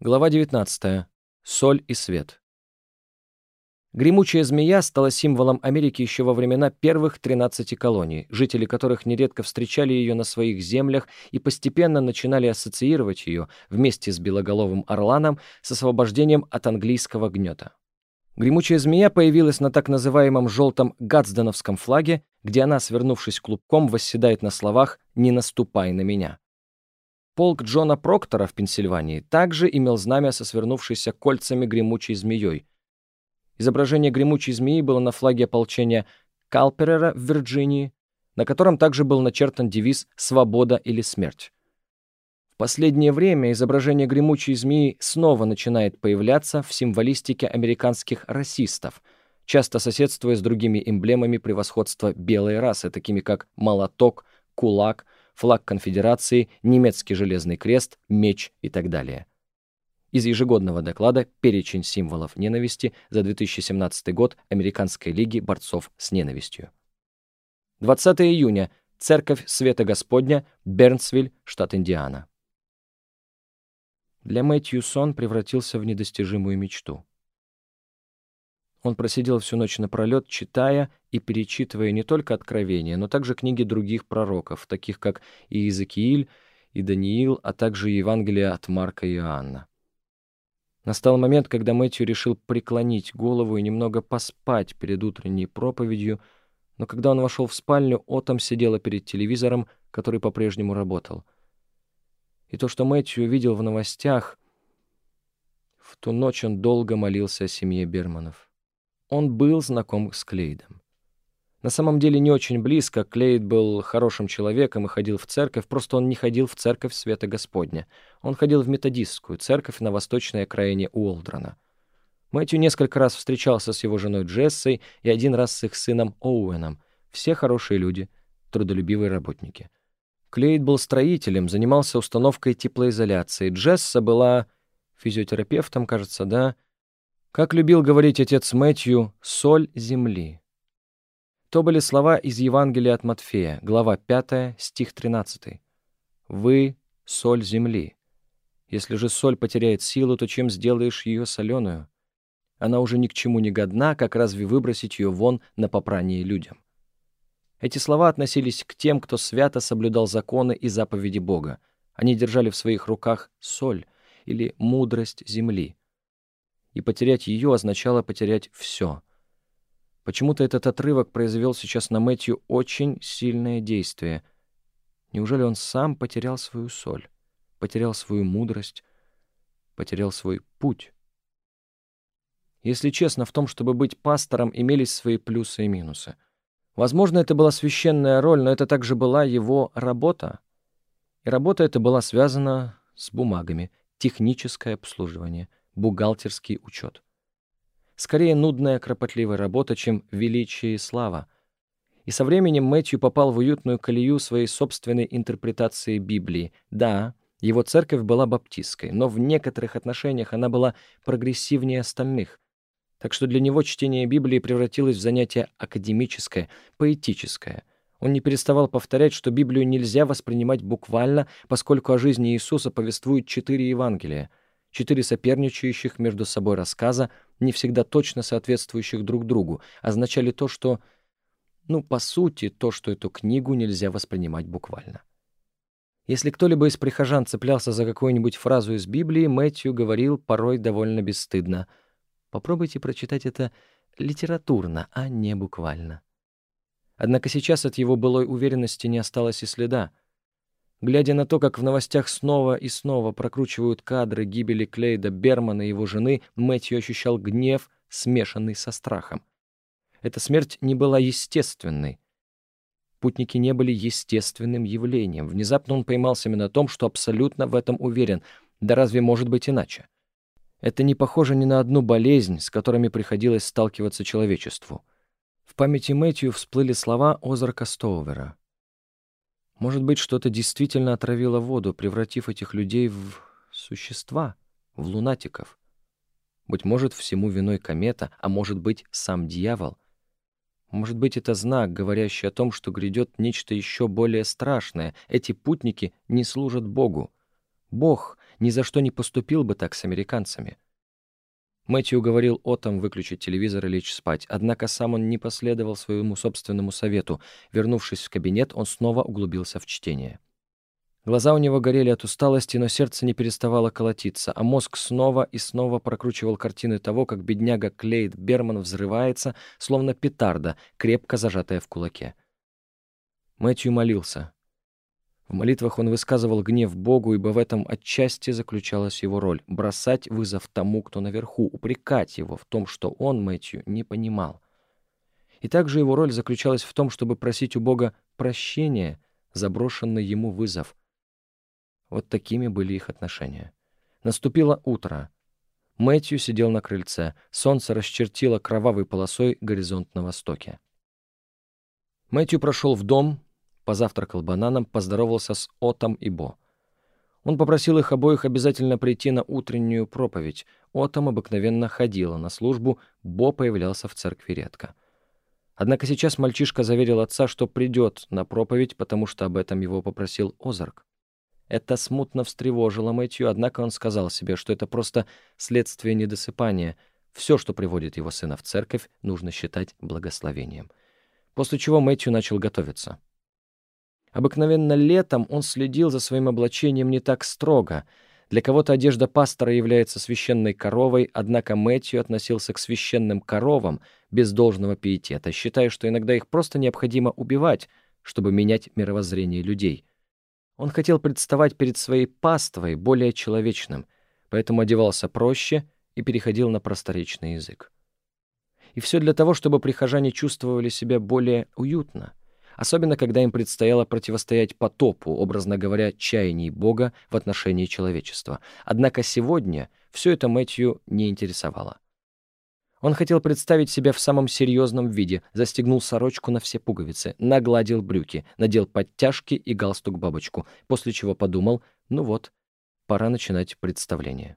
Глава 19. Соль и свет. Гремучая змея стала символом Америки еще во времена первых 13 колоний, жители которых нередко встречали ее на своих землях и постепенно начинали ассоциировать ее вместе с белоголовым орланом с освобождением от английского гнета. Гремучая змея появилась на так называемом желтом Гатсденовском флаге, где она, свернувшись клубком, восседает на словах «Не наступай на меня». Полк Джона Проктора в Пенсильвании также имел знамя со свернувшейся кольцами гремучей змеей. Изображение гремучей змеи было на флаге ополчения Калперера в Вирджинии, на котором также был начертан девиз «Свобода или смерть». В последнее время изображение гремучей змеи снова начинает появляться в символистике американских расистов, часто соседствуя с другими эмблемами превосходства белой расы, такими как молоток, кулак – флаг конфедерации, немецкий железный крест, меч и так далее. Из ежегодного доклада «Перечень символов ненависти» за 2017 год Американской лиги борцов с ненавистью. 20 июня. Церковь Света Господня, Бернсвиль, штат Индиана. Для Мэтью сон превратился в недостижимую мечту. Он просидел всю ночь напролет, читая и перечитывая не только Откровения, но также книги других пророков, таких как Иезекииль, и Даниил, а также Евангелие от Марка и Иоанна. Настал момент, когда Мэтью решил преклонить голову и немного поспать перед утренней проповедью, но когда он вошел в спальню, Отом сидела перед телевизором, который по-прежнему работал. И то, что Мэтью увидел в новостях, в ту ночь он долго молился о семье Берманов. Он был знаком с Клейдом. На самом деле не очень близко, Клейд был хорошим человеком и ходил в церковь, просто он не ходил в церковь Света Господня. Он ходил в методистскую церковь на восточной окраине Уолдрона. Мэтью несколько раз встречался с его женой Джессой и один раз с их сыном Оуэном. Все хорошие люди, трудолюбивые работники. Клейд был строителем, занимался установкой теплоизоляции. Джесса была физиотерапевтом, кажется, да, как любил говорить отец Мэтью, соль земли. То были слова из Евангелия от Матфея, глава 5, стих 13. «Вы — соль земли. Если же соль потеряет силу, то чем сделаешь ее соленую? Она уже ни к чему не годна, как разве выбросить ее вон на попрание людям?» Эти слова относились к тем, кто свято соблюдал законы и заповеди Бога. Они держали в своих руках соль или мудрость земли и потерять ее означало потерять все. Почему-то этот отрывок произвел сейчас на Мэтью очень сильное действие. Неужели он сам потерял свою соль, потерял свою мудрость, потерял свой путь? Если честно, в том, чтобы быть пастором, имелись свои плюсы и минусы. Возможно, это была священная роль, но это также была его работа. И работа эта была связана с бумагами, техническое обслуживание — бухгалтерский учет. Скорее нудная, кропотливая работа, чем величие и слава. И со временем Мэтью попал в уютную колею своей собственной интерпретации Библии. Да, его церковь была баптистской, но в некоторых отношениях она была прогрессивнее остальных. Так что для него чтение Библии превратилось в занятие академическое, поэтическое. Он не переставал повторять, что Библию нельзя воспринимать буквально, поскольку о жизни Иисуса повествуют четыре Евангелия — Четыре соперничающих между собой рассказа, не всегда точно соответствующих друг другу, означали то, что, ну, по сути, то, что эту книгу нельзя воспринимать буквально. Если кто-либо из прихожан цеплялся за какую-нибудь фразу из Библии, Мэтью говорил порой довольно бесстыдно. Попробуйте прочитать это литературно, а не буквально. Однако сейчас от его былой уверенности не осталось и следа — Глядя на то, как в новостях снова и снова прокручивают кадры гибели Клейда Бермана и его жены, Мэтью ощущал гнев, смешанный со страхом. Эта смерть не была естественной. Путники не были естественным явлением. Внезапно он поймался именно на том, что абсолютно в этом уверен. Да разве может быть иначе? Это не похоже ни на одну болезнь, с которыми приходилось сталкиваться человечеству. В памяти Мэтью всплыли слова Озарка Стоувера. Может быть, что-то действительно отравило воду, превратив этих людей в существа, в лунатиков. Быть может, всему виной комета, а может быть, сам дьявол. Может быть, это знак, говорящий о том, что грядет нечто еще более страшное. Эти путники не служат Богу. Бог ни за что не поступил бы так с американцами. Мэтью говорил Отом выключить телевизор и лечь спать, однако сам он не последовал своему собственному совету. Вернувшись в кабинет, он снова углубился в чтение. Глаза у него горели от усталости, но сердце не переставало колотиться, а мозг снова и снова прокручивал картины того, как бедняга Клейд Берман взрывается, словно петарда, крепко зажатая в кулаке. Мэтью молился. В молитвах он высказывал гнев Богу, ибо в этом отчасти заключалась его роль — бросать вызов тому, кто наверху, упрекать его в том, что он, Мэтью, не понимал. И также его роль заключалась в том, чтобы просить у Бога прощения за брошенный ему вызов — вот такими были их отношения. Наступило утро. Мэтью сидел на крыльце. Солнце расчертило кровавой полосой горизонт на востоке. Мэтью прошел в дом, позавтракал бананом, поздоровался с Отом и Бо. Он попросил их обоих обязательно прийти на утреннюю проповедь. Отом обыкновенно ходила на службу, Бо появлялся в церкви редко. Однако сейчас мальчишка заверил отца, что придет на проповедь, потому что об этом его попросил Озарк. Это смутно встревожило Мэтью, однако он сказал себе, что это просто следствие недосыпания. Все, что приводит его сына в церковь, нужно считать благословением. После чего Мэтью начал готовиться. Обыкновенно летом он следил за своим облачением не так строго. Для кого-то одежда пастора является священной коровой, однако Мэтью относился к священным коровам без должного пиетета, считая, что иногда их просто необходимо убивать, чтобы менять мировоззрение людей. Он хотел представать перед своей паствой более человечным, поэтому одевался проще и переходил на просторечный язык. И все для того, чтобы прихожане чувствовали себя более уютно, особенно когда им предстояло противостоять потопу, образно говоря, чаяний Бога в отношении человечества. Однако сегодня все это Мэтью не интересовало. Он хотел представить себя в самом серьезном виде, застегнул сорочку на все пуговицы, нагладил брюки, надел подтяжки и галстук-бабочку, после чего подумал, ну вот, пора начинать представление.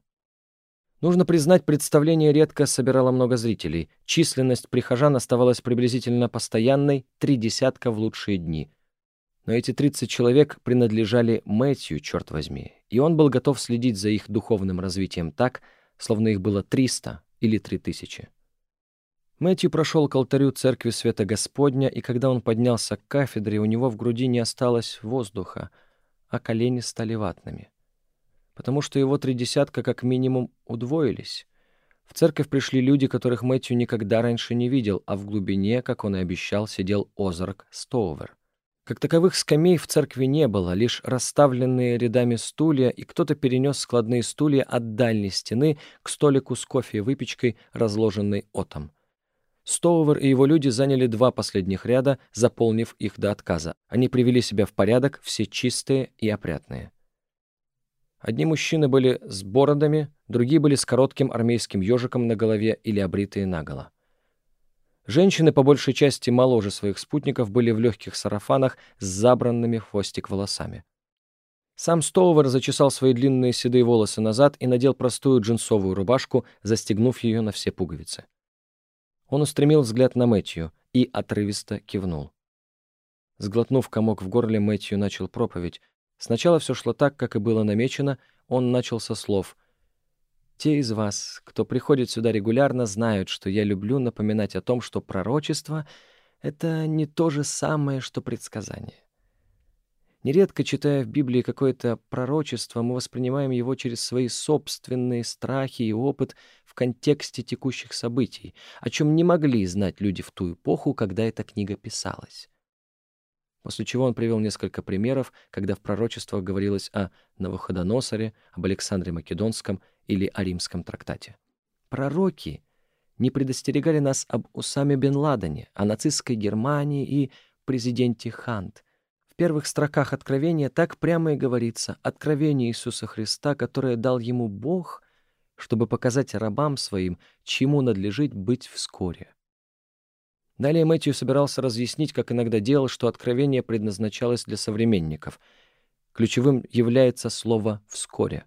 Нужно признать, представление редко собирало много зрителей. Численность прихожан оставалась приблизительно постоянной, три десятка в лучшие дни. Но эти 30 человек принадлежали Мэтью, черт возьми, и он был готов следить за их духовным развитием так, словно их было 300, или три тысячи. Мэтью прошел к алтарю церкви Света Господня, и когда он поднялся к кафедре, у него в груди не осталось воздуха, а колени стали ватными. Потому что его три десятка как минимум удвоились. В церковь пришли люди, которых Мэтью никогда раньше не видел, а в глубине, как он и обещал, сидел Озарк Стоувер. Как таковых скамей в церкви не было, лишь расставленные рядами стулья, и кто-то перенес складные стулья от дальней стены к столику с кофе и выпечкой, разложенной отом. Стоувер и его люди заняли два последних ряда, заполнив их до отказа. Они привели себя в порядок, все чистые и опрятные. Одни мужчины были с бородами, другие были с коротким армейским ежиком на голове или обритые наголо. Женщины, по большей части моложе своих спутников, были в легких сарафанах с забранными хвостик волосами. Сам Стоувер зачесал свои длинные седые волосы назад и надел простую джинсовую рубашку, застегнув ее на все пуговицы. Он устремил взгляд на Мэтью и отрывисто кивнул. Сглотнув комок в горле, Мэтью начал проповедь. Сначала все шло так, как и было намечено. Он начал со слов те из вас, кто приходит сюда регулярно, знают, что я люблю напоминать о том, что пророчество — это не то же самое, что предсказание. Нередко, читая в Библии какое-то пророчество, мы воспринимаем его через свои собственные страхи и опыт в контексте текущих событий, о чем не могли знать люди в ту эпоху, когда эта книга писалась. После чего он привел несколько примеров, когда в пророчествах говорилось о Навуходоносоре, об Александре Македонском или о римском трактате. Пророки не предостерегали нас об Усаме бен Ладене, о нацистской Германии и президенте Хант. В первых строках Откровения так прямо и говорится «Откровение Иисуса Христа, которое дал ему Бог, чтобы показать рабам своим, чему надлежит быть вскоре». Далее Мэтью собирался разъяснить, как иногда делал, что откровение предназначалось для современников. Ключевым является слово «вскоре».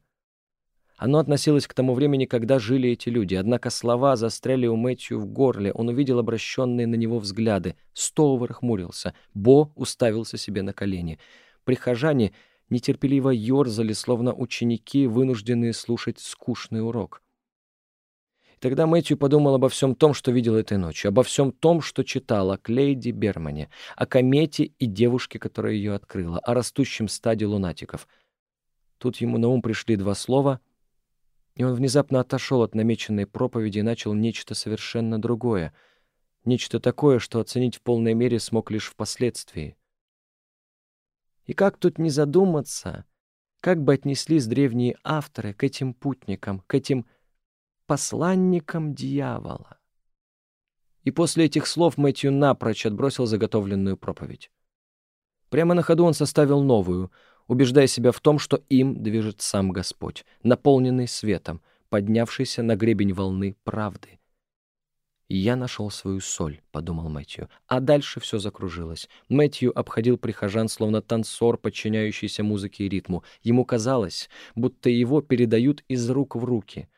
Оно относилось к тому времени, когда жили эти люди, однако слова застряли у Мэтью в горле, он увидел обращенные на него взгляды. Стоувер хмурился, Бо уставился себе на колени. Прихожане нетерпеливо ерзали, словно ученики, вынужденные слушать скучный урок. Тогда Мэтью подумал обо всем том, что видел этой ночью, обо всем том, что читал о Клейде Бермане, о комете и девушке, которая ее открыла, о растущем стаде лунатиков. Тут ему на ум пришли два слова, и он внезапно отошел от намеченной проповеди и начал нечто совершенно другое, нечто такое, что оценить в полной мере смог лишь впоследствии. И как тут не задуматься, как бы отнеслись древние авторы к этим путникам, к этим посланникам дьявола? И после этих слов Мэтью напрочь отбросил заготовленную проповедь. Прямо на ходу он составил новую, убеждая себя в том, что им движет сам Господь, наполненный светом, поднявшийся на гребень волны правды — «Я нашел свою соль», — подумал Мэтью. А дальше все закружилось. Мэтью обходил прихожан, словно танцор, подчиняющийся музыке и ритму. Ему казалось, будто его передают из рук в руки.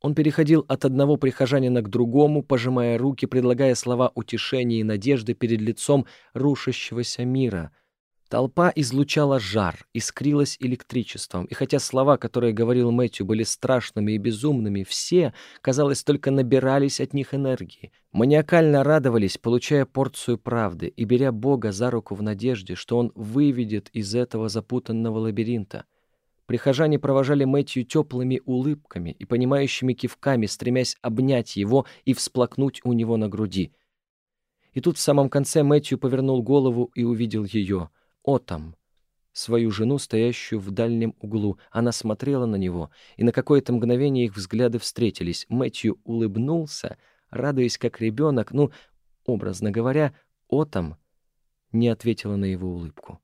Он переходил от одного прихожанина к другому, пожимая руки, предлагая слова утешения и надежды перед лицом рушащегося мира — Толпа излучала жар, искрилась электричеством, и хотя слова, которые говорил Мэтью, были страшными и безумными, все, казалось, только набирались от них энергии. Маниакально радовались, получая порцию правды и беря Бога за руку в надежде, что Он выведет из этого запутанного лабиринта. Прихожане провожали Мэтью теплыми улыбками и понимающими кивками, стремясь обнять его и всплакнуть у него на груди. И тут в самом конце Мэтью повернул голову и увидел ее — Отом, свою жену, стоящую в дальнем углу. Она смотрела на него, и на какое-то мгновение их взгляды встретились. Мэтью улыбнулся, радуясь как ребенок, ну, образно говоря, Отом не ответила на его улыбку.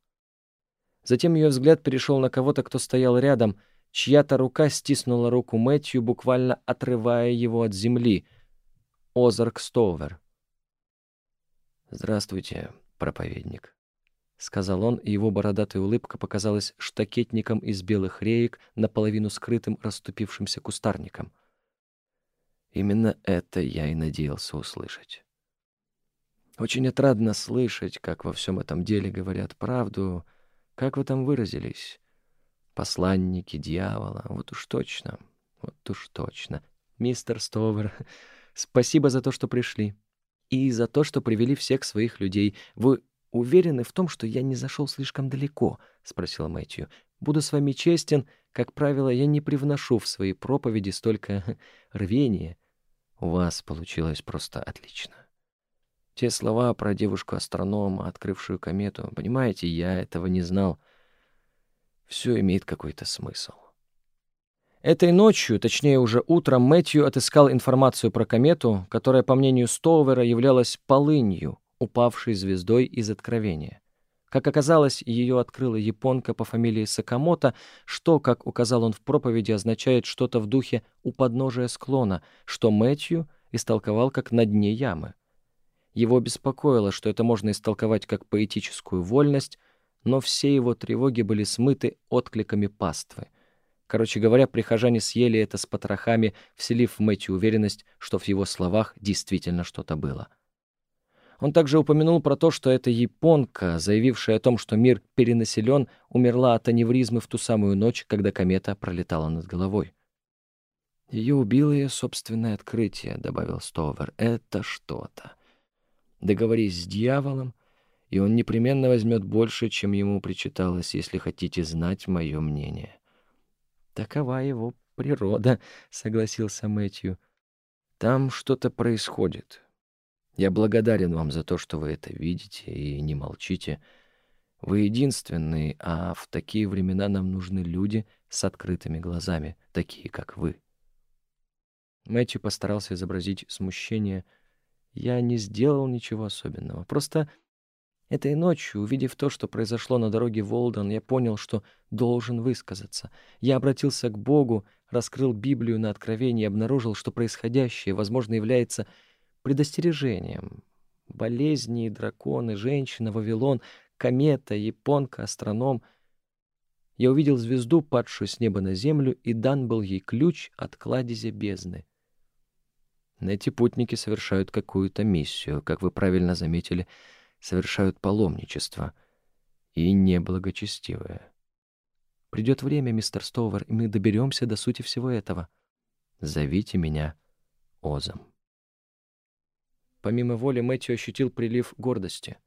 Затем ее взгляд перешел на кого-то, кто стоял рядом. Чья-то рука стиснула руку Мэтью, буквально отрывая его от земли. Озарк Стоувер. «Здравствуйте, проповедник». — сказал он, и его бородатая улыбка показалась штакетником из белых реек, наполовину скрытым расступившимся кустарником. Именно это я и надеялся услышать. Очень отрадно слышать, как во всем этом деле говорят правду, как вы там выразились. Посланники дьявола, вот уж точно, вот уж точно. Мистер Стовер, спасибо за то, что пришли. И за то, что привели всех своих людей. Вы уверены в том, что я не зашел слишком далеко?» — спросила Мэтью. «Буду с вами честен. Как правило, я не привношу в свои проповеди столько рвения. У вас получилось просто отлично. Те слова про девушку-астронома, открывшую комету, понимаете, я этого не знал. Все имеет какой-то смысл». Этой ночью, точнее уже утром, Мэтью отыскал информацию про комету, которая, по мнению Стоувера, являлась полынью — упавшей звездой из Откровения. Как оказалось, ее открыла японка по фамилии Сакамото, что, как указал он в проповеди, означает что-то в духе «у подножия склона», что Мэтью истолковал как «на дне ямы». Его беспокоило, что это можно истолковать как поэтическую вольность, но все его тревоги были смыты откликами паствы. Короче говоря, прихожане съели это с потрохами, вселив в Мэтью уверенность, что в его словах действительно что-то было. Он также упомянул про то, что эта японка, заявившая о том, что мир перенаселен, умерла от аневризмы в ту самую ночь, когда комета пролетала над головой. «Ее убило ее собственное открытие», — добавил Стовер. «Это что-то. Договорись с дьяволом, и он непременно возьмет больше, чем ему причиталось, если хотите знать мое мнение». «Такова его природа», — согласился Мэтью. «Там что-то происходит». Я благодарен вам за то, что вы это видите и не молчите. Вы единственные, а в такие времена нам нужны люди с открытыми глазами, такие, как вы. Мэтью постарался изобразить смущение. Я не сделал ничего особенного. Просто этой ночью, увидев то, что произошло на дороге в я понял, что должен высказаться. Я обратился к Богу, раскрыл Библию на откровение и обнаружил, что происходящее, возможно, является предостережением. Болезни, драконы, женщина, Вавилон, комета, японка, астроном. Я увидел звезду, падшую с неба на землю, и дан был ей ключ от кладезя бездны. Эти путники совершают какую-то миссию, как вы правильно заметили, совершают паломничество, и неблагочестивое. Придет время, мистер Стоувер, и мы доберемся до сути всего этого. Зовите меня Озом. Помимо воли Мэтью ощутил прилив гордости.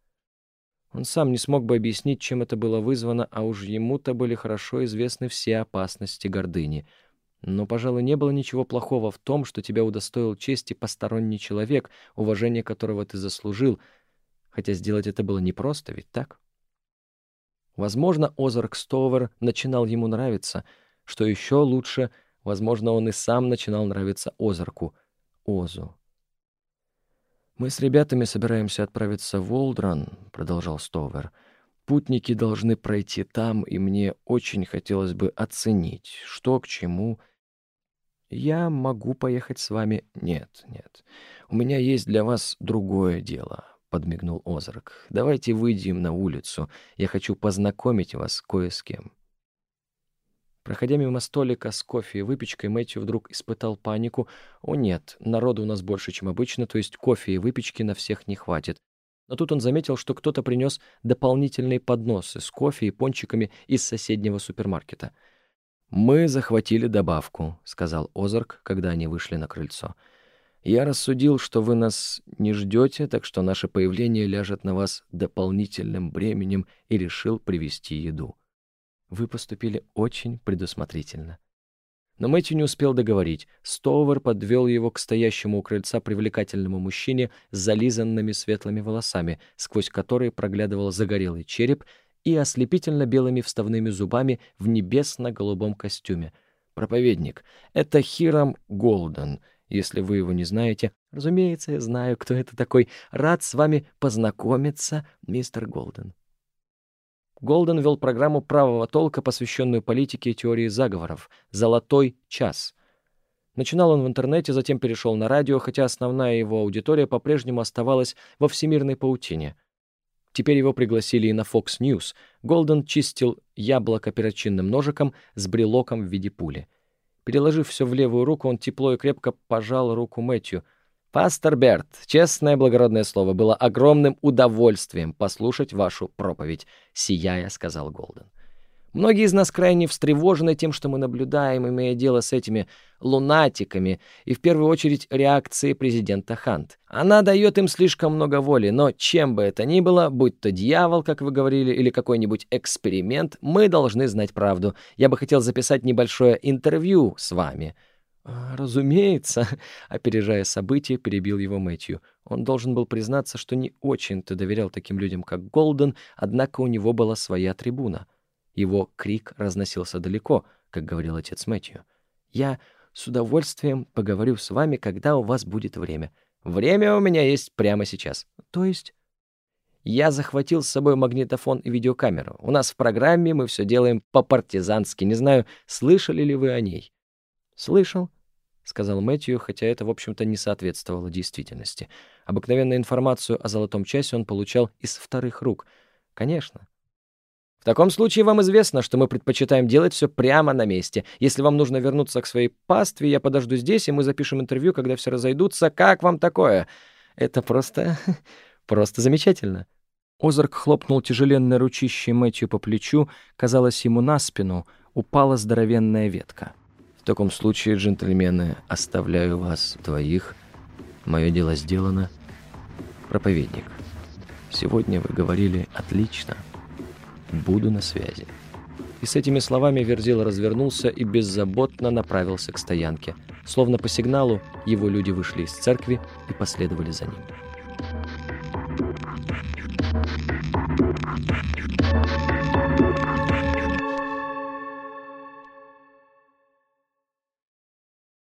Он сам не смог бы объяснить, чем это было вызвано, а уж ему-то были хорошо известны все опасности гордыни. Но, пожалуй, не было ничего плохого в том, что тебя удостоил чести посторонний человек, уважение которого ты заслужил, хотя сделать это было непросто, ведь так? Возможно, Озарк Стовер начинал ему нравиться, что еще лучше, возможно, он и сам начинал нравиться Озарку, Озу. «Мы с ребятами собираемся отправиться в Олдран», — продолжал Стовер. «Путники должны пройти там, и мне очень хотелось бы оценить, что к чему. Я могу поехать с вами?» «Нет, нет. У меня есть для вас другое дело», — подмигнул Озарк. «Давайте выйдем на улицу. Я хочу познакомить вас кое с кем». Проходя мимо столика с кофе и выпечкой, Мэтью вдруг испытал панику. «О нет, народу у нас больше, чем обычно, то есть кофе и выпечки на всех не хватит». Но тут он заметил, что кто-то принес дополнительные подносы с кофе и пончиками из соседнего супермаркета. «Мы захватили добавку», — сказал Озарк, когда они вышли на крыльцо. «Я рассудил, что вы нас не ждете, так что наше появление ляжет на вас дополнительным бременем и решил привезти еду». Вы поступили очень предусмотрительно. Но Мэтью не успел договорить. Стоувер подвел его к стоящему у крыльца привлекательному мужчине с зализанными светлыми волосами, сквозь которые проглядывал загорелый череп и ослепительно белыми вставными зубами в небесно-голубом костюме. Проповедник. Это Хирам Голден, если вы его не знаете. Разумеется, я знаю, кто это такой. Рад с вами познакомиться, мистер Голден. Голден вел программу правого толка, посвященную политике и теории заговоров «Золотой час». Начинал он в интернете, затем перешел на радио, хотя основная его аудитория по-прежнему оставалась во всемирной паутине. Теперь его пригласили и на Fox News. Голден чистил яблоко перочинным ножиком с брелоком в виде пули. Переложив все в левую руку, он тепло и крепко пожал руку Мэтью — «Пастор Берт, честное благородное слово, было огромным удовольствием послушать вашу проповедь», — сияя сказал Голден. «Многие из нас крайне встревожены тем, что мы наблюдаем, имея дело с этими лунатиками, и в первую очередь реакцией президента Хант. Она дает им слишком много воли, но чем бы это ни было, будь то дьявол, как вы говорили, или какой-нибудь эксперимент, мы должны знать правду. Я бы хотел записать небольшое интервью с вами». А, «Разумеется», — опережая события, перебил его Мэтью. Он должен был признаться, что не очень-то доверял таким людям, как Голден, однако у него была своя трибуна. Его крик разносился далеко, как говорил отец Мэтью. «Я с удовольствием поговорю с вами, когда у вас будет время. Время у меня есть прямо сейчас. То есть...» Я захватил с собой магнитофон и видеокамеру. У нас в программе мы все делаем по-партизански. Не знаю, слышали ли вы о ней. «Слышал», — сказал Мэтью, хотя это, в общем-то, не соответствовало действительности. Обыкновенную информацию о золотом часе он получал из вторых рук. «Конечно». «В таком случае вам известно, что мы предпочитаем делать все прямо на месте. Если вам нужно вернуться к своей пастве, я подожду здесь, и мы запишем интервью, когда все разойдутся. Как вам такое?» «Это просто... просто замечательно». Озарк хлопнул тяжеленной ручищей Мэтью по плечу. Казалось, ему на спину упала здоровенная ветка. В таком случае, джентльмены, оставляю вас двоих. Мое дело сделано. Проповедник, сегодня вы говорили отлично. Буду на связи. И с этими словами Верзил развернулся и беззаботно направился к стоянке. Словно по сигналу, его люди вышли из церкви и последовали за ним.